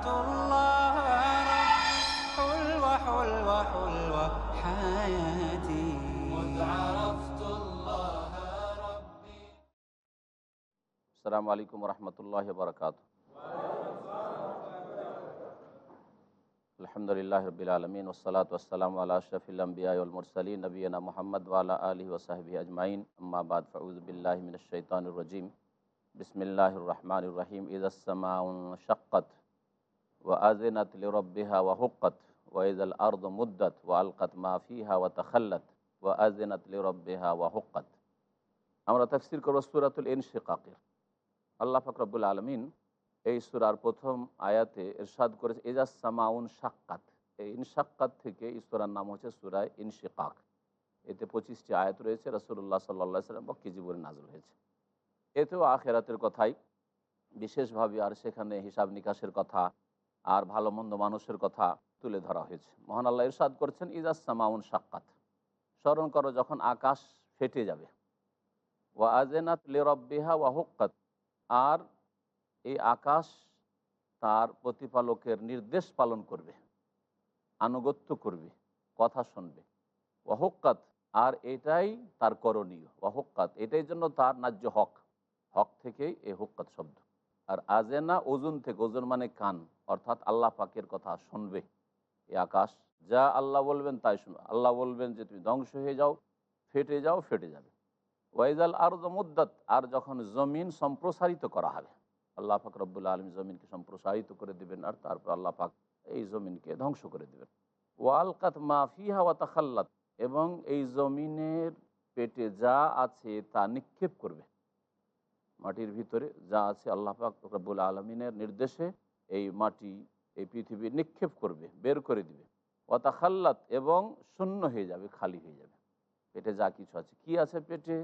عرفت الله ربي حلوة حلوة حلوة حياتي مذ عرفت الله ربي السلام عليكم ورحمة الله وبركاته আলহামদুলিল্লাহ রবিল আলমিন ওসালাত ওসালাম আল্লাহ শফিলাম্বিয়ালমুরসলী নবীনা মোহাম্মদ ওয়ালা আলী ওসাহবি আজমাইন আম্মাবাদ ফাউজবিল্লাহমিনশানুর রজিম বিসমিল্লাহ রহমান রহিম ইদাসমাউন শক্কত ওয়া আজেনাত লিরব্বিহা ওয়া হুক্কাত ওয়াইজাল আর্দ মুদ্দাত ওয়া আলকাত মাফিহা ওয়া তাখাল্লাত, ওয়া হুক্কাত। আমরা তাফসীর করব সুরাতুল ইনশিকাকের। আল্লাহ ফাকরাবুল আলমিন এই সুরার প্রথম আয়াতে এরশাদ করেছে ইজা সামাউন সাক্কাত এই ইনশাক্কাত থেকে ইসুরার নাম হচ্ছে সূরা ইনশিকাক। এতে পঁচিশটি আয়াত রয়েছে রসুল্লাহ সাল্লা সাল্লাম বক্কি জীবনে নাজল হয়েছে। এতেও আখেরাতের কথাই, বিশেষভাবে আর সেখানে হিসাব নিকাশের কথা আর ভালো মন্দ মানুষের কথা তুলে ধরা হয়েছে। মহান আল্লাহ ইরশাদ করছেন ইজাজ সামাউন স্মরণ করো যখন আকাশ ফেটে যাবে। ওয়া আজেনাত লে রব্বিহা ওয়া হুক্কাত আর এই আকাশ তার প্রতিপালকের নির্দেশ পালন করবে, আনুগত্য করবে, কথা শুনবে। ওয়াহক্কাত আর এটাই তার করণীয়। ওয়াহক্কাত এটাই জন্য তার ন্যায্য হক। হক থেকেই এই হুক্কাত শব্দ। আর আজেনা ওজন থেকে, ওজন মানে কান। অর্থাৎ আল্লাহ পাকের কথা শুনবে এই আকাশ। যা আল্লাহ বলবেন তাই শুনবে। আল্লাহ বলবেন যে তুমি ধ্বংস হয়ে যাও, ফেটে যাও, ফেটে যাবে। ওয়াইজাল আর মুদ্দাত, আর যখন জমিন সম্প্রসারিত করা হবে, আল্লাহ পাক রব্বুল্লা আলম জমিনকে সম্প্রসারিত করে দিবেন আর তারপর আল্লাহ পাক এই জমিনকে ধ্বংস করে দিবেন। ওয়ালকাত মা ফিহা ওয়া তাখাল্লাত, এবং এই জমিনের পেটে যা আছে তা নিক্ষেপ করবে। মাটির ভিতরে যা আছে আল্লাহ পাক রব্বুল আলমিনের নির্দেশে এই মাটি, এই পৃথিবী নিক্ষেপ করবে, বের করে দিবে। ওয়াতাখাল্লাত এবং শূন্য হয়ে যাবে, খালি হয়ে যাবে। পেটে যা কিছু আছে। কি আছে পেটে?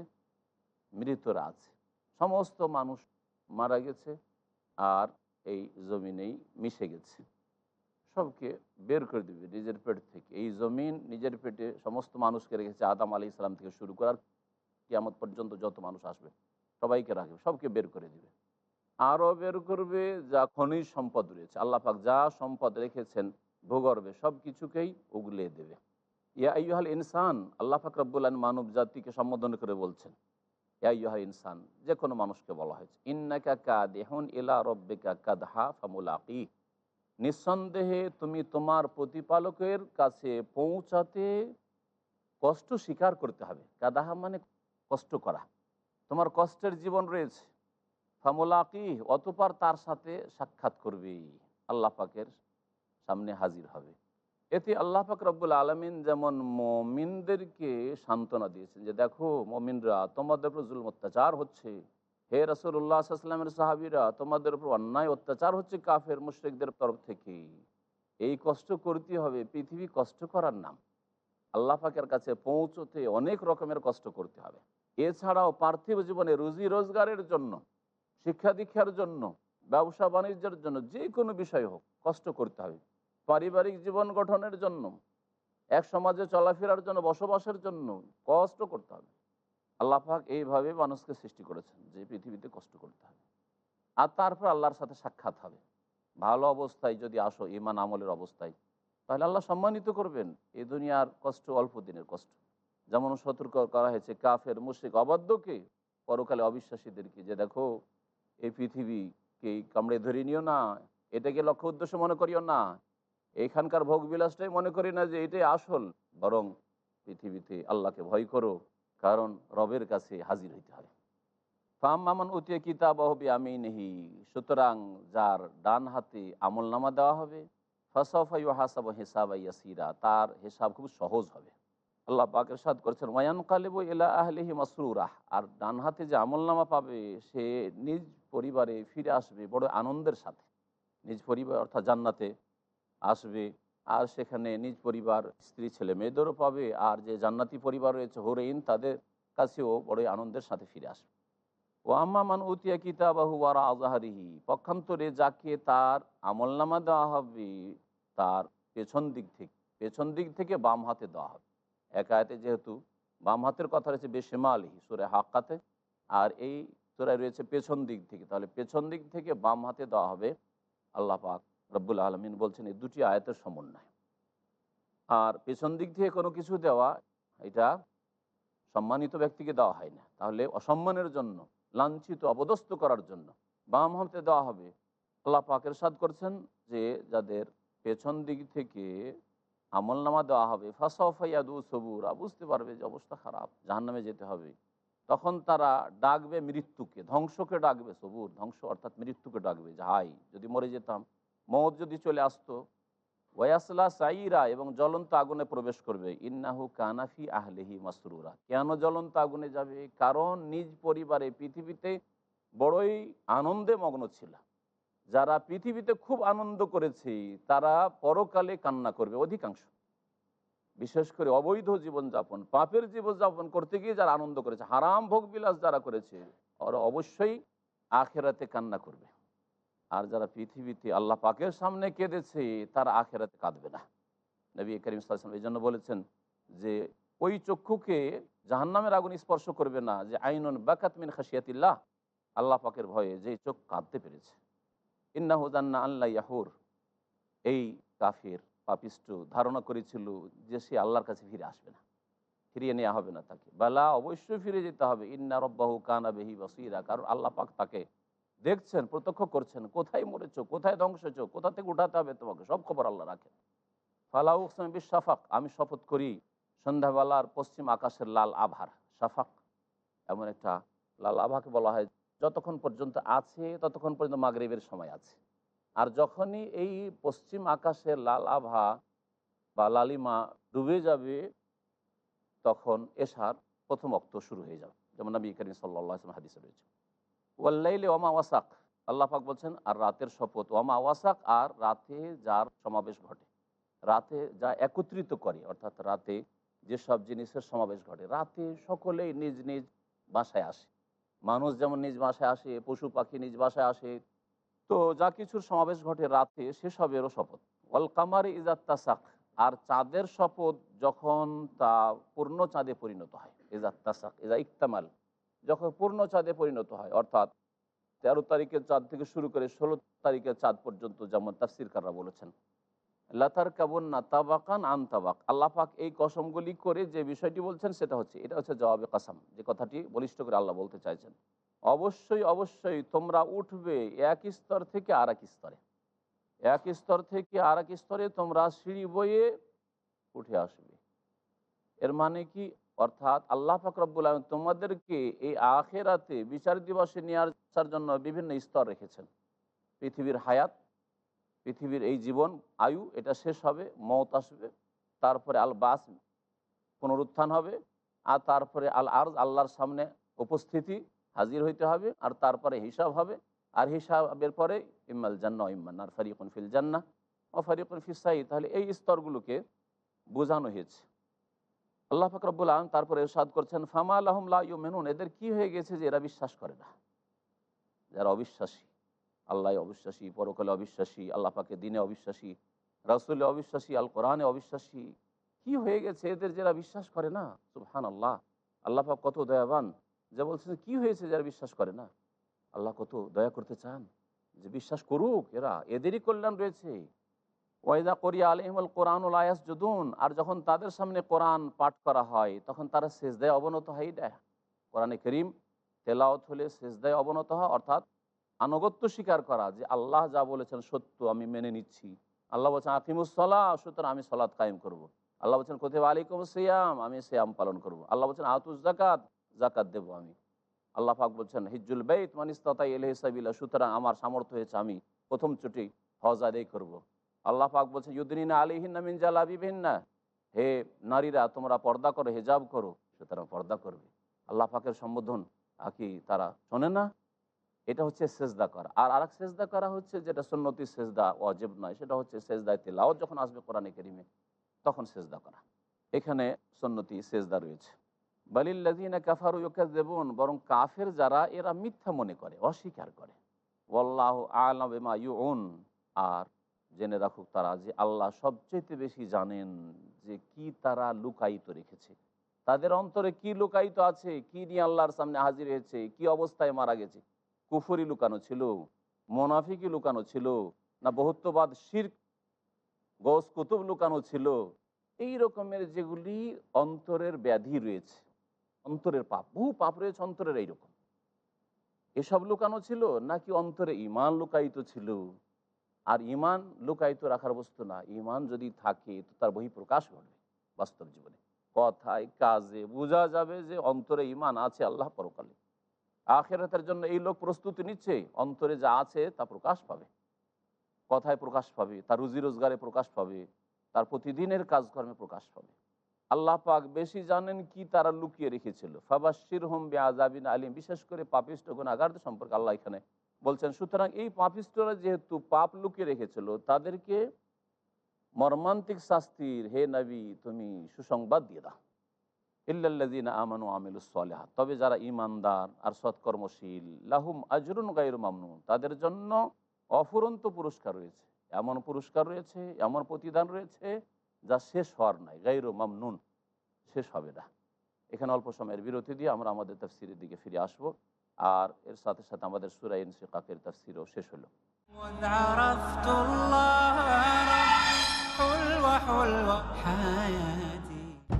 মৃতরা আছে। সমস্ত মানুষ মারা গেছে আর এই জমিনেই মিশে গেছে। সবকে বের করে দিবে নিজের পেট থেকে। এই জমিন নিজের পেটে সমস্ত মানুষকে রেখেছে। আদাম আলী ইসলাম থেকে শুরু করার কিয়ামত পর্যন্ত যত মানুষ আসবে, সবাইকে রাখবে, সবকে বের করে দিবে। আরও বের করবে যা খনিজ সম্পদ রয়েছে। আল্লাহ পাক যা সম্পদ রেখেছেন ভূগর্ভে সব কিছুকেই উগলে দেবে। ইয়া আইহাল ইনসান, আল্লাহ পাক রব্বুল মানব জাতিকে সম্বোধন করে বলছেন, ইয়া ইনসান, যে কোনো মানুষকে বলা হয়েছে, ইন্নাকা কাদেহন ইলা রব্বিকা কাদহা ফামুলাকি। নিঃসন্দেহে তুমি তোমার প্রতিপালকের কাছে পৌঁছাতে কষ্ট স্বীকার করতে হবে। কাদাহা মানে কষ্ট করা। তোমার কষ্টের জীবন রয়েছে। ফামুলাকি, অতপর তার সাথে সাক্ষাৎ করবে। আল্লাহ পাকের সামনে হাজির হবে। এতে আল্লাহ পাক রব্বুল আলমিন যেমন মমিনদেরকে সান্ত্বনা দিয়েছেন যে, দেখো মমিনরা, তোমাদের উপর জুল অত্যাচার হচ্ছে। হে রসুল্লাহ সাহাবিরা, তোমাদের উপর অন্যায় অত্যাচার হচ্ছে কাফের, মুশ্রিকদের তরফ থেকে। এই কষ্ট করতে হবে, পৃথিবী কষ্ট করার নাম। আল্লাহ পাকের কাছে পৌঁছতে অনেক রকমের কষ্ট করতে হবে। এছাড়াও পার্থিব জীবনে রুজি রোজগারের জন্য শিক্ষা দীক্ষার জন্য, ব্যবসা বাণিজ্যের জন্য, যে কোনো বিষয় হোক, কষ্ট করতে হবে। পারিবারিক জীবন গঠনের জন্য, এক সমাজে চলাফেরার জন্য, বসবাসের জন্য কষ্ট করতে হবে। আল্লাহ পাক এইভাবে মানুষকে সৃষ্টি করেছেন, যে পৃথিবীতে কষ্ট করতে হবে। আর তারপর আল্লাহর সাথে সাক্ষাৎ হবে। ভালো অবস্থায় যদি আসো ইমান আমলের অবস্থায়, তাহলে আল্লাহ সম্মানিত করবেন, এই দুনিয়ার কষ্ট অল্প দিনের কষ্ট। যেমন সতর্ক করা হয়েছে, কাফের, মুশ্রিক, অবাধ্যকে, পরকালে অবিশ্বাসীদেরকে, যে দেখো এই পৃথিবীকে কামড়ে ধরে নিও না, এটাকে লক্ষ্য উদ্দেশ্য মনে করিও না। এইখানকার ভোগ বিলাসটাই মনে করি না যে এটাই আসল, বরং পৃথিবীতে আল্লাহকে ভয় করো, কারণ রবের কাছে হাজির হইতে হয় ফাম মামান উতিয়ে কিতাব হবি আমি নেহি সুতরাং যার ডান হাতে আমল নামা দেওয়া হবে ফসফাই হাসাব হেসাব ইয়াসিরা, তার হিসাব খুব সহজ হবে। আল্লাহ পাকের সাদ করছেন ওয়ান কালেব এলা আহলিহি মাসরুরাহ আর ডান হাতে যে আমলনামা পাবে, সে নিজ পরিবারে ফিরে আসবে, বড় আনন্দের সাথে। নিজ পরিবার, অর্থাৎ জান্নাতে আসবে, আর সেখানে নিজ পরিবার, স্ত্রী, ছেলে, মেয়েদেরও পাবে, আর যে জান্নাতি পরিবার রয়েছে হরেইন তাদের কাছেও বড়ই আনন্দের সাথে ফিরে আসবে। ও আম্মামান উতিয়া কিতাবাহু ওয়ারা আজাহারিহি পক্ষান্তরে যাকে তার আমলনামা দেওয়া হবে, তার পেছন দিক থেকে, পেছন দিক থেকে বাম হাতে দেওয়া হবে। একায়তে যেহেতু বাম হাতের কথা রয়েছে, বেশেমালিহি, সুরে হাক্কাতে, আর এই সুরায় রয়েছে পেছন দিক থেকে। তাহলে পেছন দিক থেকে বাম হাতে দেওয়া হবে আল্লাহ পাক রব্বুল আলমিন বলছেন, এই দুটি আয়াতের সমন্বয়। আর পেছন দিক থেকে কোনো কিছু দেওয়া, এটা সম্মানিত ব্যক্তিকে দেওয়া হয় না। তাহলে অসম্মানের জন্য, লাঞ্ছিত অবদস্ত করার জন্য বাম হাতে দেওয়া হবে। আল্লাহ পাকের সাদ করছেন যে, যাদের পেছন দিক থেকে আমল নামা দেওয়া হবে ফাসাফাইয়াদু সবুরা, বুঝতে পারবে যে অবস্থা খারাপ, জাহান্নামে যেতে হবে। তখন তারা ডাকবে মৃত্যুকে, ধ্বংসকে ডাকবে, সবুর, ধ্বংস অর্থাৎ মৃত্যুকে ডাকবে যে হাই যদি মরে যেতাম। মত যদি চলে আসতো, ওয়াসলা সাইরা এবং জ্বলন্ত আগুনে প্রবেশ করবে, ইন্নাহু কানাফি আহলেহি মাসরুরা। কেন জ্বলন্ত আগুনে যাবে? কারণ নিজ পরিবারে পৃথিবীতে বড়ই আনন্দে মগ্ন ছিল যারা পৃথিবীতে খুব আনন্দ করেছে, তারা পরকালে কান্না করবে অধিকাংশ। বিশেষ করে অবৈধ জীবনযাপন, পাপের জীবনযাপন করতে গিয়ে যারা আনন্দ করেছে, হারাম ভোগ বিলাস যারা করেছে, ওরা অবশ্যই আখেরাতে কান্না করবে। আর যারা পৃথিবীতে আল্লাহ পাকের সামনে কেঁদেছে, তারা আখেরাতে কাঁদবে না। নবী করিম সাল্লাম এই জন্য বলেছেন যে, ওই চক্ষুকে জাহান্নামের আগুন স্পর্শ করবে না, যে আইনুন বাকাত মিন খাসিয়াতিল্লাহ আল্লাহ পাকের ভয়ে যে চোখ কাঁদতে পেরেছে। ইন্নাহুদান্না আল্লাহ ইয়াহুর। এই কাফির পাপিষ্ট ধারণা করেছিল যে সে আল্লাহর কাছে ফিরে আসবে না, ফিরিয়ে নেওয়া হবে না তাকে। বেলা, অবশ্যই ফিরে যেতে হবে। ইন্না রব্বাহু কানা বেহি বসিরা, কারণ আল্লাহ পাক তাকে দেখছেন, প্রত্যক্ষ করছেন, কোথায় মরেছ, কোথায় ধ্বংস হয়েছো, কোথা থেকে উঠাতে হবে তোমাকে, সব খবর আল্লাহ রাখেন। ফালাউ বিশ শাফাক আমি শপথ করি সন্ধ্যাবেলার পশ্চিম আকাশের লাল আভার, শাফাক। এমন একটা লাল আভাকে বলা হয়, যতক্ষণ পর্যন্ত আছে, ততক্ষণ পর্যন্ত মাগরিবের সময় আছে। আর যখনই এই পশ্চিম আকাশে লাল আভা বা লালিমা ডুবে যাবে, তখন এশার প্রথম অক্ত শুরু হয়ে যাবে। যেমন নবী করিম সাল্লাহ হাদিসে রয়েছে। ওয়াল্লাইলে ওমা ওয়াসাক। আল্লাহ পাক বলছেন, আর রাতের শপথ। ওমা ওয়াসাক, আর রাতে যার সমাবেশ ঘটে। রাতে যা একত্রিত করে, অর্থাৎ রাতে যেসব জিনিসের সমাবেশ ঘটে, রাতে সকলেই নিজ নিজ বাসায় আসে। মানুষ যেমন নিজ বাসায় আসে, পশু পাখি নিজ বাসায় আসে তো যা কিছুর সমাবেশ ঘটে রাতে সেসবেরও শপথ। ওয়াল কামারি ইজাত তাসাক, আর চাঁদের শপথ যখন তা পূর্ণ চাঁদে পরিণত হয়। ইজাত তাসাক, ইজা ইকতামাল, যখন পূর্ণ চাঁদে পরিণত হয়, অর্থাৎ তেরো তারিখের চাঁদ থেকে শুরু করে ষোলো তারিখের চাঁদ পর্যন্ত যেমন তাফসিরকাররা বলেছেন। লাতার কাবন্না তাবাকান আন তাবাক। আল্লাহ পাক এই কসমগুলি করে যে বিষয়টি বলছেন সেটা হচ্ছে, এটা হচ্ছে জবাবে কাসাম। যে কথাটি বলিষ্ঠ করে আল্লাহ বলতে চাইছেন। অবশ্যই অবশ্যই তোমরা উঠবে এক স্তর থেকে আর এক স্তরে। এক স্তর থেকে আর এক স্তরে তোমরা সিঁড়ি বয়ে উঠে আসবে। এর মানে কি? অর্থাৎ আল্লাহ ফাকরবুল আলম তোমাদেরকে এই আখেরাতে বিচার দিবসে নিয়ে আসার জন্য বিভিন্ন স্তর রেখেছেন। পৃথিবীর হায়াত, পৃথিবীর এই জীবন, আয়ু, এটা শেষ হবে মত আসবে, তারপরে আল বাস পুনরুত্থান হবে, আর তারপরে আল আর আল্লাহর সামনে উপস্থিতি হাজির হইতে হবে আর তারপরে হিসাব হবে। আর হিসাবের পরে ইম্মাল জান্না ইম্মান আর ফারিকুন ফিল জান্না ও ফারিকুন ফিসাই তাহলে এই স্তরগুলোকে বোঝানো হয়েছে। আল্লাহ ফাকরবুল আলম তারপরে সাদ করছেন, ফামা আলহম ইউ মেনুন এদের কি হয়ে গেছে যে এরা বিশ্বাস করে না? যারা অবিশ্বাসী, আল্লাহ অবিশ্বাসী, পরকালে অবিশ্বাসী, আল্লাহ পাকে দিনে অবিশ্বাসী, রাসুলে অবিশ্বাসী, আল কোরআনে অবিশ্বাসী, কি হয়ে গেছে এদের যারা বিশ্বাস করে না? সুবহান আল্লাহ আল্লাহ পাক কত দয়াবান। যে বলছেন কি হয়েছে যারা বিশ্বাস করে না? আল্লাহ কত দয়া করতে চান যে, বিশ্বাস করুক এরা। এদেরই কল্যাণ রয়েছে। ওয়াইদা করিয়া আলহিমুল কোরআনুল আয়াস যদুন আর যখন তাদের সামনে কোরআন পাঠ করা হয়, তখন তারা শেষদায় অবনত হয় দেয় কোরআনে করিম তেলাওত হলে শেষদায় অবনত হয়, অর্থাৎ আনুগত্য স্বীকার করা যে, আল্লাহ যা বলেছেন সত্য আমি মেনে নিচ্ছি। আল্লাহ বলছেন আকিমুসলা সুতরাং আমি সলাৎ কায়েম করব। আল্লাহ বলছেন, কোথায়? আলিকুম সিয়াম, আমি সিয়াম পালন করব। আল্লাহ বলছেন আতুস জাকাত জাকাত দেবো আমি। আল্লাহ পাক বলছেন হিজুল বেত মানিস্তাই এলহ সাবিল্লা সুতরাং আমার সামর্থ্য হয়েছে আমি প্রথম চুটি হজ আদায় করব। আল্লাহ পাক বলছেন ইউদ্দিন আলিহিন্না মিন জালাবিবিন্না হে নারীরা, তোমরা পর্দা করো, হেজাব করো, সুতরাং পর্দা করবে। আল্লাহ পাকের সম্বোধন কি তারা শোনে না? এটা হচ্ছে সেজদা করা। আর আরেক সেজদা করা হচ্ছে যেটা সন্নতি সেজদা অজেব নয়, সেটা হচ্ছে সেজদায় তেলাও যখন আসবে কোরআনে কেরিমে, তখন সেজদা করা। এখানে সন্নতি সেজদা রয়েছে। বালিল্লাদিনা কাফারু দেবন বরং কাফের যারা, এরা মিথ্যা মনে করে, অস্বীকার করে। ওয়াল্লাহ আলমা ইউন আর জেনে রাখুক তারা যে আল্লাহ সবচেয়ে বেশি জানেন যে কি তারা লুকায়িত রেখেছে। তাদের অন্তরে কি লুকায়িত আছে, কি নিয়ে আল্লাহর সামনে হাজির হয়েছে, কি অবস্থায় মারা গেছে? কুফরি লুকানো ছিল, মোনাফিকি লুকানো ছিল, না বহুত্ববাদ শির গোস কুতুব লুকানো ছিল? এই রকমের যেগুলি অন্তরের ব্যাধি রয়েছে অন্তরের পাপ, বহু পাপ রয়েছে অন্তরের এইরকম। এসব লুকানো ছিল নাকি অন্তরে ইমান লুকায়িত ছিল? আর ইমান লুকায়িত রাখার বস্তু না ইমান যদি থাকে তো তার বহি প্রকাশ ঘটবে বাস্তব জীবনে। কথায়, কাজে বোঝা যাবে যে অন্তরে ইমান আছে আল্লাহ পরকালে। আখেরাতের জন্য এই লোক প্রস্তুতি নিচ্ছে, অন্তরে যা আছে তা প্রকাশ পাবে। কথায় প্রকাশ পাবে, তার রুজি রোজগারে প্রকাশ পাবে, তার প্রতিদিনের কাজকর্মে প্রকাশ পাবে। আল্লাহ পাক বেশি জানেন কি তারা লুকিয়ে রেখেছিল। ফাবাসির হোম বে আজাবিন আলিম, বিশেষ করে পাপিষ্ট গুণাগারদের সম্পর্কে আল্লাহ এখানে বলছেন। সুতরাং এই পাপিষ্টরা যেহেতু পাপ লুকিয়ে রেখেছিল, তাদেরকে মর্মান্তিক শাস্তির, হে নবী, তুমি সুসংবাদ দিয়ে দাও। ইল্লাল্লাযীনা আমানু আমিলুস তবে যারা ইমানদার আর সৎকর্মশীল, লাহুম আজরুন গায়রু মামনুন, তাদের জন্য অফুরন্ত পুরস্কার রয়েছে। এমন পুরস্কার রয়েছে, এমন প্রতিদান রয়েছে যা শেষ হওয়ার নয় গাইরো মামনুন, শেষ হবে না। এখানে অল্প সময়ের বিরতি দিয়ে আমরা আমাদের তাফসিরের দিকে ফিরে আসব, আর এর সাথে সাথে আমাদের সুরাইন তার তাফসিরও শেষ হলো।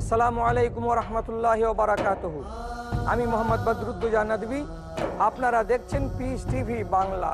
সালামু আলাইকুম রহমতুল্লাহ বারাকাত আমি মোহাম্মদ বদরুদ্দুজানদী আপনারা দেখছেন peace TV Bangla.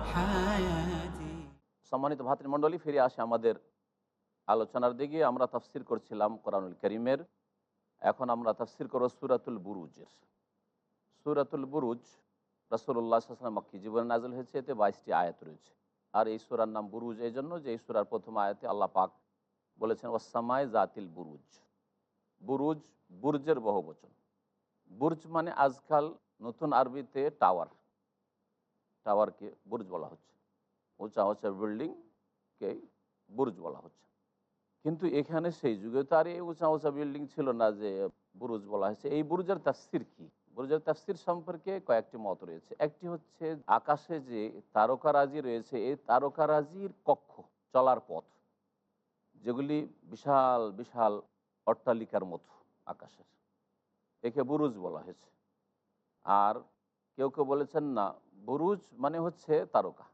সম্মানিত ভাতৃমণ্ডলী, ফিরে আসে আমাদের আলোচনার দিকে। আমরা তাফসির করছিলাম কোরআনুল করিমের। এখন আমরা তাফসির করব সুরাতুল বুরুজের। সুরাতুল বুরুজ রসুল্লাহ আসলাম মক্কি জীবনে নাজল হয়েছে। এতে বাইশটি আয়াত রয়েছে। আর এই সুরার নাম বুরুজ এই জন্য যে এই সুরার প্রথম আয়াতে আল্লাহ পাক বলেছেন ওসামায় জাতিল বুরুজ। বুরুজ, বুর্জের বহুবচন। বুর্জ মানে আজকাল নতুন আরবিতে টাওয়ার। টাওয়ারকে বুর্জ বলা হচ্ছে। উঁচা উঁচা বিল্ডিংকে বুরুজ বলা হচ্ছে। কিন্তু এখানে সেই যুগে তো আর এই উঁচা উঁচা বিল্ডিং ছিল না যে বুরুজ বলা হয়েছে। এই বুরুজের তাস্তির কি? বুরুজের তাস্তির সম্পর্কে কয়েকটি মত রয়েছে। একটি হচ্ছে আকাশে যে তারকারাজি রয়েছে, এই তারকারাজির কক্ষ চলার পথ, যেগুলি বিশাল বিশাল অট্টালিকার মতো আকাশের। একে বুরুজ বলা হয়েছে। আর কেউ কেউ বলেছেন না বুরুজ মানে হচ্ছে তারকা।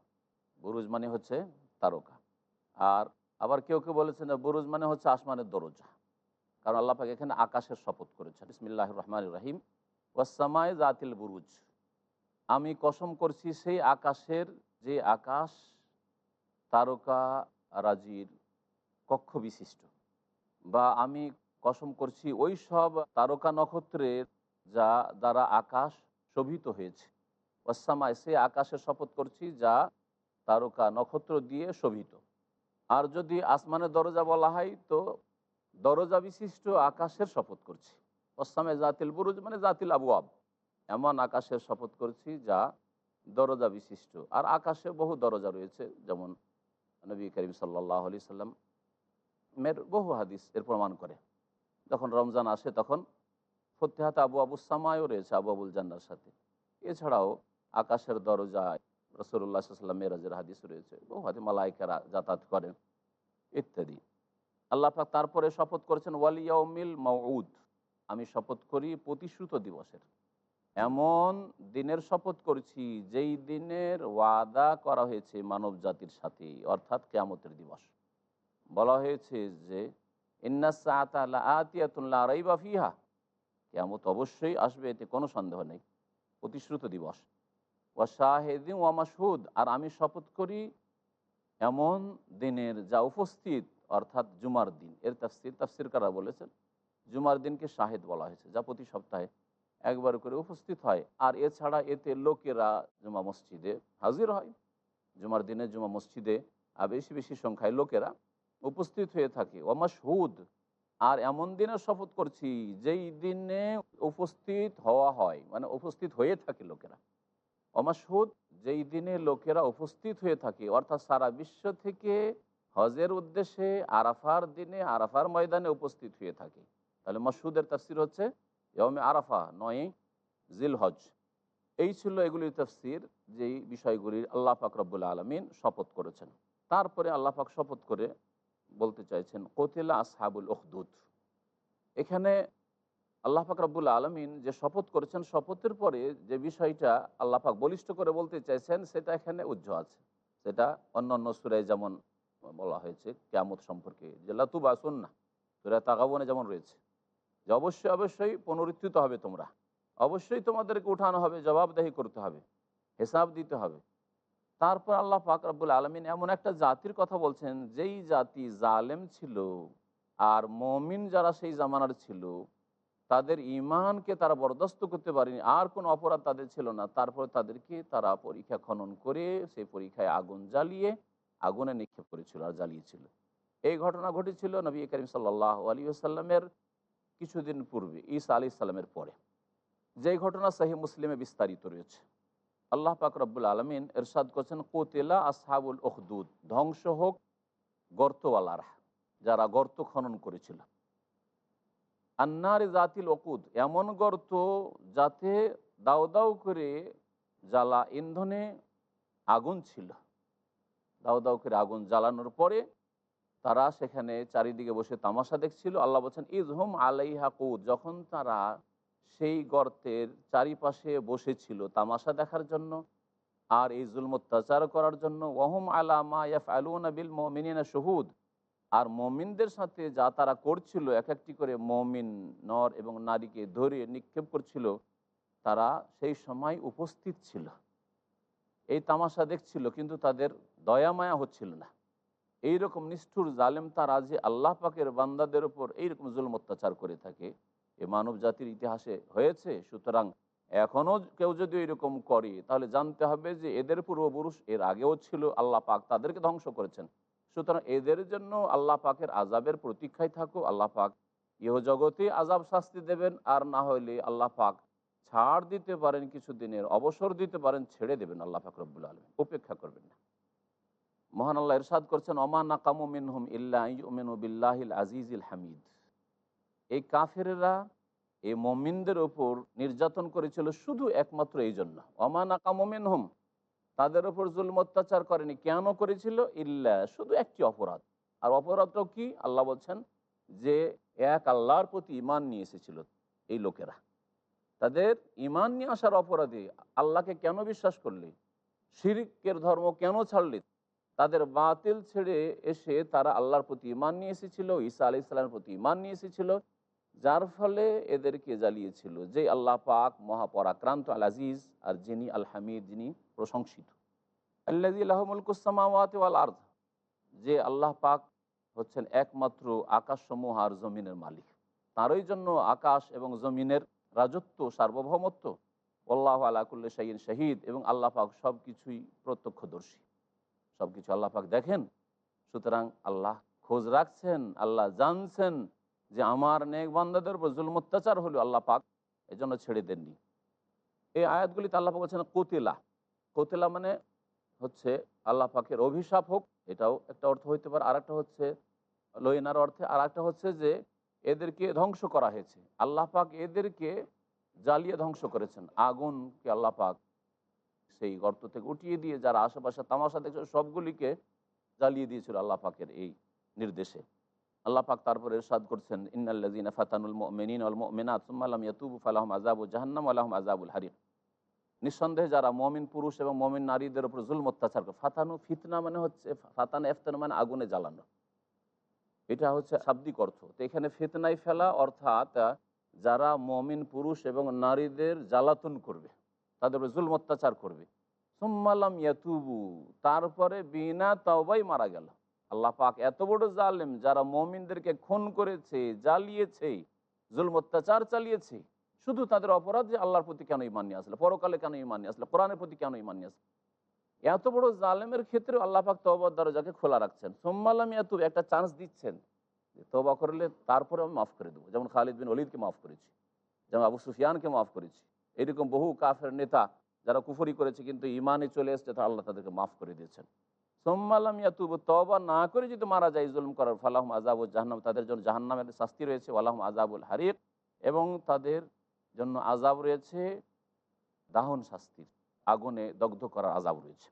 বুরুজ মানে হচ্ছে তারকা। আর আবার কেউ কেউ বলেছেন বুরুজ মানে হচ্ছে আসমানের দরজা। কারণ আল্লাহ পাক এখানে আকাশের শপথ করেছেন। বিসমিল্লাহ রহমান রাহিম। ওয়াসামায় জাতিল বুরুজ। আমি কসম করছি, সেই আকাশের যে আকাশ, তারকা, রাজির কক্ষ বিশিষ্ট। বা আমি কসম করছি, ওই সব তারকা নক্ষত্রের যা, দ্বারা আকাশ শোভিত হয়েছে। ওয়াসামায় সে আকাশের শপথ করছি, যা তারকা নক্ষত্র দিয়ে শোভিত। আর যদি আসমানের দরজা বলা হয়, তো দরজা বিশিষ্ট আকাশের শপথ করছি। ওসামে জাতিল বুরুজ মানে জাতিল আবু আব। এমন আকাশের শপথ করছি যা দরজা বিশিষ্ট। আর আকাশে বহু দরজা রয়েছে, যেমন নবী করিম সাল্লাহ আলি সাল্লাম মের বহু হাদিস এর প্রমাণ করে। যখন রমজান আসে, তখন ফতেহাত আবু আবু সামায়ও রয়েছে আবু আবুল জান্নার সাথে। এছাড়াও আকাশের দরজায় রসুল্লাহ সাল্লাম মেরাজের হাদিস রয়েছে। বহু হাতে মালাইকারা যাতায়াত করেন, ইত্যাদি। আল্লাহ পাক তারপরে শপথ করেছেন ওয়ালিয়াউমিল মউদ আমি শপথ করি প্রতিশ্রুত দিবসের। এমন দিনের শপথ করছি যেই দিনের ওয়াদা করা হয়েছে মানব জাতির সাথে অর্থাৎ কেয়ামতের দিবস। বলা হয়েছে যে ইন্নাসাতিয়াতুল্লাহ রাইবা ফিহা। কেয়ামত অবশ্যই আসবে, এতে কোনো সন্দেহ নেই। প্রতিশ্রুত দিবস। ওয়া শাহেদিন মাসহুদ আর আমি শপথ করি এমন দিনের যা উপস্থিত, অর্থাৎ জুমার দিন। এর তাফসির তাফসির কারা বলেছেন, জুমার দিনকে শাহেদ বলা হয়েছে, যা প্রতি সপ্তাহে একবার করে উপস্থিত হয়। আর এছাড়া এতে লোকেরা জুমা মসজিদে হাজির হয়। জুমার দিনে জুমা মসজিদে বেশি বেশি সংখ্যায় লোকেরা উপস্থিত হয়ে থাকে। ওমাসহুদ আর এমন দিনে শপথ করছি, যেই দিনে উপস্থিত হওয়া হয় মানে উপস্থিত হয়ে থাকে লোকেরা। অমাসহুদ যেই দিনে লোকেরা উপস্থিত হয়ে থাকে, অর্থাৎ সারা বিশ্ব থেকে হজের উদ্দেশ্যে আরাফার দিনে, আরাফার ময়দানে উপস্থিত হয়ে থাকে। তাহলে মসহুদের তাফসির হচ্ছে ইয়মে আরাফা, নয় জিল হজ এই ছিল এগুলির তফসির যেই বিষয়গুলির আল্লাহ পাক রব্বুল আলমিন শপথ করেছেন। তারপরে আল্লাহ পাক শপথ করে বলতে চাইছেন, কোতেলা আসহাবুল উখদুদ। এখানে আল্লাহ পাক রব্বুল আলমিন যে শপথ করেছেন, শপথের পরে যে বিষয়টা আল্লাহ পাক বলিষ্ঠ করে বলতে চাইছেন, সেটা এখানে উজ্জ্ব আছে। সেটা অন্য অন্য সুরায় যেমন বলা হয়েছে, কেয়ামত সম্পর্কে যে লাতুবা না সুরায় তাগাবনে যেমন রয়েছে। যে অবশ্যই অবশ্যই পুনরুত্থিত হবে তোমরা। অবশ্যই তোমাদেরকে উঠানো হবে, জবাবদাহি করতে হবে, হিসাব দিতে হবে। তারপর আল্লাহ পাক রব্বুল আলমিন এমন একটা জাতির কথা বলছেন, যেই জাতি জালেম ছিল আর মমিন যারা সেই জামানার ছিল তাদের ইমানকে তারা বরদাস্ত করতে পারেনি। আর কোনো অপরাধ তাদের ছিল না। তারপর তাদেরকে তারা পরীক্ষা খনন করে সেই পরীক্ষায় আগুন জ্বালিয়ে আগুনে নিক্ষেপ করেছিল আর জ্বালিয়েছিল। এই ঘটনা ঘটেছিল নবী করিম সাল্লাহ আলী আসাল্লামের কিছুদিন পূর্বে, ঈসা আলি সাল্লামের পরে। যেই ঘটনা সাহি মুসলিমে বিস্তারিত রয়েছে। আল্লাহ পাক রব্বুল আলমিন এরশাদ করছেন, কোতেলা আসহাবুল ওখদুদ ধ্বংস হোক গর্তওয়ালারা যারা গর্ত খনন করেছিল। আন্নার জাতিল অকুদ এমন গর্ত যাতে দাও দাও করে জ্বালা ইন্ধনে আগুন ছিল। দাও দাও করে আগুন জ্বালানোর পরে তারা সেখানে চারিদিকে বসে তামাশা দেখছিল। আল্লাহ বলছেন ইজহুম আলাইহা কুদ যখন তারা সেই গর্তের চারিপাশে বসেছিল তামাশা দেখার জন্য আর এই জুলম অত্যাচার করার জন্য। ওহম আলামা ইয়াফ আলুন বিল মমিনা শহুদ আর মমিনদের সাথে যা তারা করছিল এক একটি করে মমিন নর এবং নারীকে ধরে নিক্ষেপ করছিল, তারা সেই সময় উপস্থিত ছিল। এই তামাশা দেখছিল, কিন্তু তাদের দয়া মায়া হচ্ছিল না। এইরকম নিষ্ঠুর জালেম তারা যে আল্লাহ পাকের বান্দাদের ওপর এইরকম জুলম অত্যাচার করে থাকে, এ মানব জাতির ইতিহাসে হয়েছে। সুতরাং এখনও কেউ যদি এরকম করে, তাহলে জানতে হবে যে এদের পূর্বপুরুষ এর আগেও ছিল, আল্লাহ পাক তাদেরকে ধ্বংস করেছেন। সুতরাং এদের জন্য আল্লাহ পাকের আজাবের প্রতীক্ষায় থাকো, আল্লাহ পাক ইহ জগতে আজাব শাস্তি দেবেন, আর না হলে আল্লাহ পাক ছাড় দিতে পারেন কিছু দিনের, অবসর দিতে পারেন, ছেড়ে দেবেন আল্লাহ পাক রব্বুল আলম উপেক্ষা করবেন না। মহান আল্লাহ ইরশাদ করছেন অমা নাকামু মিনহুম ইল্লাহ বিল্লাহিল আজিজিল হামিদ। এই কাফেরেরা এই মমিনদের ওপর নির্যাতন করেছিল শুধু একমাত্র এই জন্য। অমা নাকামু মিনহুম তাদের ওপর জুলম অত্যাচার করেনি। কেন করেছিল? ইল্লা, শুধু একটি অপরাধ। আর অপরাধটাও কি? আল্লাহ বলছেন যে, এক আল্লাহর প্রতি ইমান নিয়ে এসেছিল এই লোকেরা। তাদের ইমান নিয়ে আসার অপরাধে আল্লাহকে কেন বিশ্বাস করলে? শিরিকের ধর্ম কেন ছাড়লে? তাদের বাতিল ছেড়ে এসে তারা আল্লাহর প্রতি ইমান নিয়ে এসেছিল, ঈসা আলি ইসলামের প্রতি ইমান নিয়ে এসেছিল, যার ফলে এদেরকে জ্বালিয়েছিল যে, আল্লাহ পাক মহাপরাক্রান্ত আল আজিজ আর যিনি আল হামিদ যিনি প্রশংসিত। যে আল্লাহ পাক হচ্ছেন একমাত্র আকাশসমূহ আর জমিনের মালিক। তারই জন্য আকাশ এবং জমিনের রাজত্ব, সার্বভৌমত্ব, আল্লাহ আলাকুল্লা শাহিন শাহিদ এবং আল্লাহ পাক সব কিছুই প্রত্যক্ষদর্শী। সব কিছু আল্লাহ পাক দেখেন, সুতরাং আল্লাহ খোঁজ রাখছেন, আল্লাহ জানছেন যে আমার নেক বান্দাদের উপর জুলম অত্যাচার হলো আল্লাহ পাক এই জন্য ছেড়ে দেননি। এই আয়াতগুলিতে আল্লাহ বলছেন, কোতেলা কোতেলা মানে হচ্ছে আল্লাহ পাকের অভিশাপ হোক, এটাও একটা অর্থ হইতে পারে। আর একটা হচ্ছে লইনার অর্থে আর একটা হচ্ছে যে এদেরকে ধ্বংস করা হয়েছে। আল্লাহ পাক এদেরকে জ্বালিয়ে ধ্বংস করেছেন। আগুনকে আল্লাহ পাক সেই গর্ত থেকে উঠিয়ে দিয়ে যারা আশেপাশে তামাশা দেখছে, সবগুলিকে জ্বালিয়ে দিয়েছিল আল্লাহ পাকের এই নির্দেশে। আল্লাহ পাক তারপরে ইরশাদ করছেন, ইন্নাল্লাযীনা ফাতানুল মুমিনিনা ওয়াল মুমিনাত, সুম্মা লাম ইয়াতুবু ফালাহুম আযাবু জাহান্নাম ওয়া আজাবুল হারিক নিঃসন্দেহে যারা মমিন পুরুষ এবং মমিন নারীদের উপর জুলম অত্যাচার করে, ফাতানু ফিতনা মানে হচ্ছে, ফাতান এফতান মানে আগুনে জ্বালানো। এটা হচ্ছে শাব্দিক অর্থ। তো এখানে ফিতনাই ফেলা অর্থাৎ যারা মমিন পুরুষ এবং নারীদের জ্বালাতন করবে, তাদের উপর জুলম অত্যাচার করবে। সুম্মালাম ইয়াতুবু, তারপরে বিনা তাওবাই মারা গেল। আল্লাহ পাক এত বড় জালেম যারা মমিনদেরকে খুন করেছে, জ্বালিয়েছে, জুলম অত্যাচার চালিয়েছে শুধু তাদের অপরাধ যে আল্লাহর প্রতি কেন ইমান নিয়ে আসলে? পরকালে কেন ইমান নিয়ে আসলে? কোরআনের প্রতি কেন ইমান নিয়ে আসলে? এত বড় জালেমের ক্ষেত্রে আল্লাহ পাক তবার দরজাকে খোলা রাখছেন। সোম্মালাম এত একটা চান্স দিচ্ছেন তবা করলে তারপরে আমি মাফ করে দেবো। যেমন খালিদ বিন অলিদকে মাফ করেছি, যেমন আবু সুফিয়ানকে মাফ করেছি। এরকম বহু কাফের নেতা যারা কুফরি করেছে কিন্তু ইমানে চলে এসছে, তা আল্লাহ তাদেরকে মাফ করে দিয়েছেন। সোম্মালাম ইয়াতুব তবা না করে যদি মারা যায় জুলম করার, ফালাহম আজাবুল জাহান্নাম, তাদের জন্য জাহান্নামের শাস্তি রয়েছে আল্লাহম আজাবুল হারিক এবং তাদের জন্য আজাব রয়েছে, দাহন শাস্তির আগুনে দগ্ধ করার আজাব রয়েছে।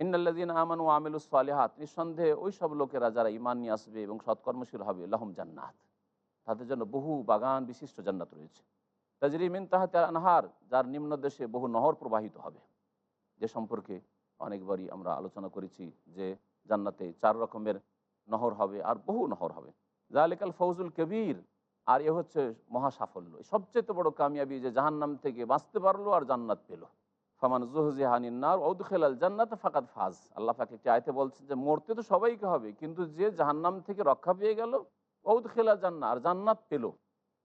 ইন্নাল্লাদিন আমান ও আমিলুস সালেহাত, নিঃসন্দেহে ওই সব লোকেরা যারা ইমান নিয়ে আসবে এবং সৎকর্মশীল হবে, লাহম জান্নাত। তাদের জন্য বহু বাগান বিশিষ্ট জান্নাত রয়েছে। তাজরিমিন তাহাতে আনহার, যার নিম্ন দেশে বহু নহর প্রবাহিত হবে। যে সম্পর্কে অনেকবারই আমরা আলোচনা করেছি যে জান্নাতে চার রকমের নহর হবে আর বহু নহর হবে। জালিকাল ফৌজুল কবির আর এ হচ্ছে মহা সাফল্য সবচেয়ে বড় কামিয়াবি যে জাহান্নাম থেকে বাঁচতে পারল আর জান্নাত পেল। ফামান জুহজিহানিনার ঔদ খেলাল জান্নাত ফাকাত ফাজ। আল্লাহ পাক একটি আয়তে বলছেন যে, মরতে তো সবাইকে হবে, কিন্তু যে জাহান্নাম থেকে রক্ষা পেয়ে গেল ঔদ খেলা জান্না আর জান্নাত পেল।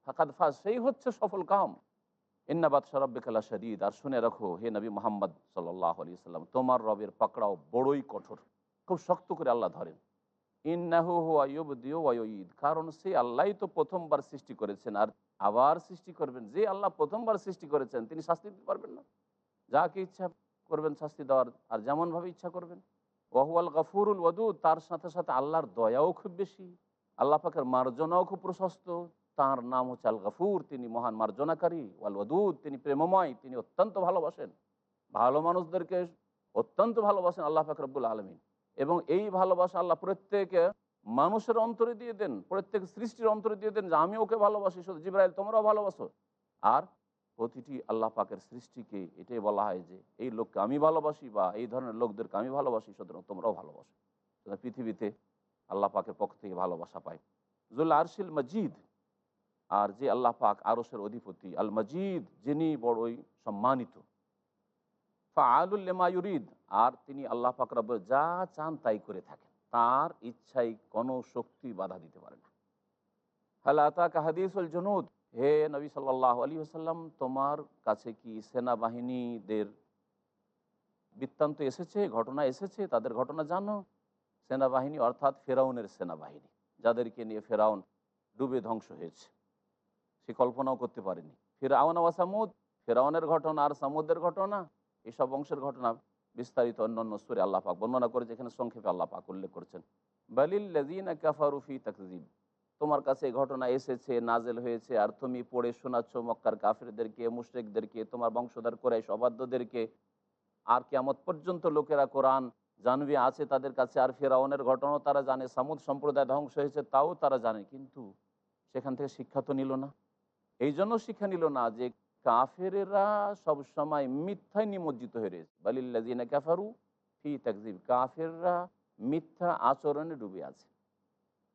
ফাকাত ফাজ, সেই হচ্ছে সফল কাম। ইন্নাবাদ সরব্বিকালা শরীদ আর শুনে রাখো, হে নবী মোহাম্মদ সাল্লাহ আলি সাল্লাম তোমার রবের পাকড়াও বড়ই কঠোর। খুব শক্ত করে আল্লাহ ধরেন। ওয়ুদ কারণ সে আল্লাহই তো প্রথমবার সৃষ্টি করেছেন, আর আবার সৃষ্টি করবেন। যে আল্লাহ প্রথমবার সৃষ্টি করেছেন, তিনি শাস্তি দিতে পারবেন না। যাকে ইচ্ছা করবেন শাস্তি দেওয়ার, আর যেমনভাবে ইচ্ছা করবেন। ওয়াহুয়াল গফুরুল ওয়াদুদ, তার সাথে সাথে আল্লাহর দয়াও খুব বেশি। আল্লাহ পাকের মার্জনাও খুব প্রশস্ত। তার নাম হচ্ছে আল গফুর, তিনি মহান মার্জনাকারী। ওয়াল ওয়াদুদ, তিনি প্রেমময়, তিনি অত্যন্ত ভালোবাসেন। ভালো মানুষদেরকে অত্যন্ত ভালোবাসেন আল্লাহ পাক রব্বুল আলমিন। এবং এই ভালোবাসা আল্লাহ প্রত্যেকে মানুষের অন্তরে দিয়ে দেন, প্রত্যেক সৃষ্টির অন্তরে দিয়ে দেন যে আমি ওকে ভালোবাসি। শুধু জিব্রাইল, তোমরাও ভালোবাসো। আর প্রতিটি আল্লাহ পাকের সৃষ্টিকে এটাই বলা হয় যে, এই লোককে আমি ভালোবাসি বা এই ধরনের লোকদেরকে আমি ভালোবাসি, সুতরাং তোমরাও ভালোবাসো। পৃথিবীতে আল্লাহ পাকের পক্ষ থেকে ভালোবাসা পায়। জুল আরশিল মজিদ, আর যে আল্লাহ পাক আরসের অধিপতি, আল মজিদ যিনি বড়ই সম্মানিত। ফাআলুল্লেমায়ুরিদ আর তিনি আল্লাহ পাক রব যা চান তাই করে থাকেন। তার ইচ্ছাই কোনো শক্তি বাধা দিতে পারে না। হালাতা কাহাদিসুল জনুদ, হে নবী সাল্লাহ আলী আসাল্লাম তোমার কাছে কি সেনাবাহিনীদের বৃত্তান্ত এসেছে, ঘটনা এসেছে? তাদের ঘটনা জানো। সেনাবাহিনী অর্থাৎ ফেরাউনের সেনাবাহিনী, যাদেরকে নিয়ে ফেরাউন ডুবে ধ্বংস হয়েছে। সে কল্পনাও করতে পারেনি। ফেরাউন আওয়া সামুদ, ফেরাউনের ঘটনা আর সামুদের ঘটনা, এসব অংশের ঘটনা বিস্তারিত অন্যান্য সুরে আল্লাহ পাক বর্ণনা করে যেখানে সংক্ষেপে আল্লাহ পাক উল্লেখ করেছেন বালিল্লাজিন কাফারুফি তাকজিব তোমার কাছে ঘটনা এসেছে নাজেল হয়েছে, আর তুমি পড়ে শোনাচ্ছ মক্কার কাফেরদেরকে, মুশ্রেকদেরকে, তোমার বংশধর করে সবাদ্যদেরকে আর কেমত পর্যন্ত লোকেরা কোরআন জানবি, আছে তাদের কাছে, আর ফেরাউনের ঘটনাও তারা জানে, সামুদ সম্প্রদায় ধ্বংস হয়েছে, তাও তারা জানে। কিন্তু সেখান থেকে শিক্ষা তো নিল না। এই জন্য শিক্ষা নিল না যে কাফেরেরা সবসময় মিথ্যায় নিমজ্জিত হয়ে রয়েছে। বালিল্লাজিনা কাফারু ফি তাকজিব কাফেররা মিথ্যা আচরণে ডুবে আছে।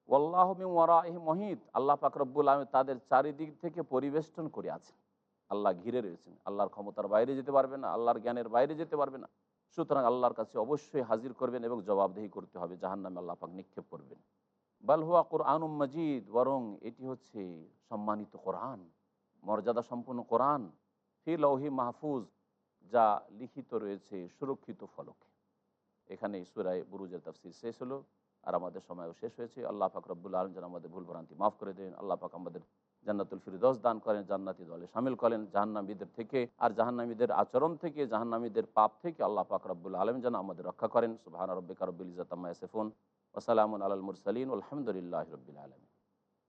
ওয়াল্লাহ ওয়ারাহি মহিত। আল্লাহ পাকরব্বুল আলম তাদের চারিদিক থেকে পরিবেষ্টন করে আছেন। আল্লাহ ঘিরে রয়েছেন। আল্লাহর ক্ষমতার বাইরে যেতে পারবে না, আল্লাহর জ্ঞানের বাইরে যেতে পারবে না। সুতরাং আল্লাহর কাছে অবশ্যই হাজির করবেন এবং জবাবদেহি করতে হবে। জাহান নামে আল্লাহ পাক নিক্ষেপ করবেন। বালহুয়া কোরআনুম মজিদ। বরং এটি হচ্ছে সম্মানিত কোরআন। মর্যাদা সম্পন্ন কোরআন ফি লৌহি মাহফুজ, যা লিখিত রয়েছে সুরক্ষিত ফলকে। এখানে সুরায় বুরুজের তাফসির শেষ হলো, আর আমাদের সময়ও শেষ হয়েছে। আল্লাহ পাক রব্বুল আলম যেন আমাদের ভুল ভ্রান্তি মাফ করে দেন। আল্লাহ পাক আমাদের জান্নাতুল ফিরদৌস দান করেন, জান্নাতি দলে সামিল করেন, জাহান্নামীদের থেকে আর জাহান্নামীদের আচরণ থেকে, জাহান্নামীদের পাপ থেকে আল্লাহ পাক রব্বুল আলম যেন আমাদের রক্ষা করেন। সুবাহান রব্বিকা রব্বিল ইজাতাম্মা ইয়াসিফুন ওসালামুন আলাল মুরসালিন আলহামদুলিল্লাহ রবিল আলমিন।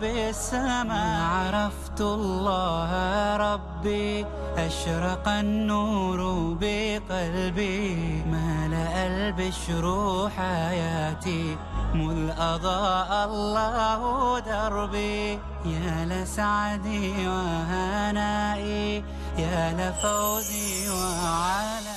رب السماء عرفت الله ربي أشرق النور بقلبي. ملأ البشر حياتي مذ أضاء الله دربي. يا لسعدي وهنائي يا لفوزي وعلى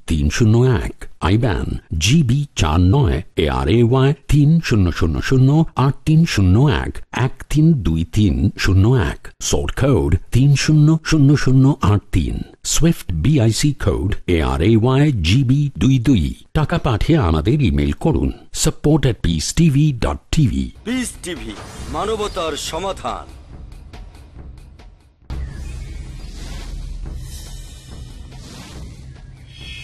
তিন শূন্য এক আইব্যান জিবি চার নয়, এ আর এ ওয়াই, তিন শূন্য শূন্য শূন্য আট তিন শূন্য এক এক তিন দুই তিন শূন্য এক। সোর্ট কোড তিন শূন্য শূন্য শূন্য আট তিন। Swift BIC code A R A Y GB দুই দুই। টাকা পাঠিয়ে আমাদের ইমেল করুন। Support at peace TV dot TV peace TV মানবতার সমাধান।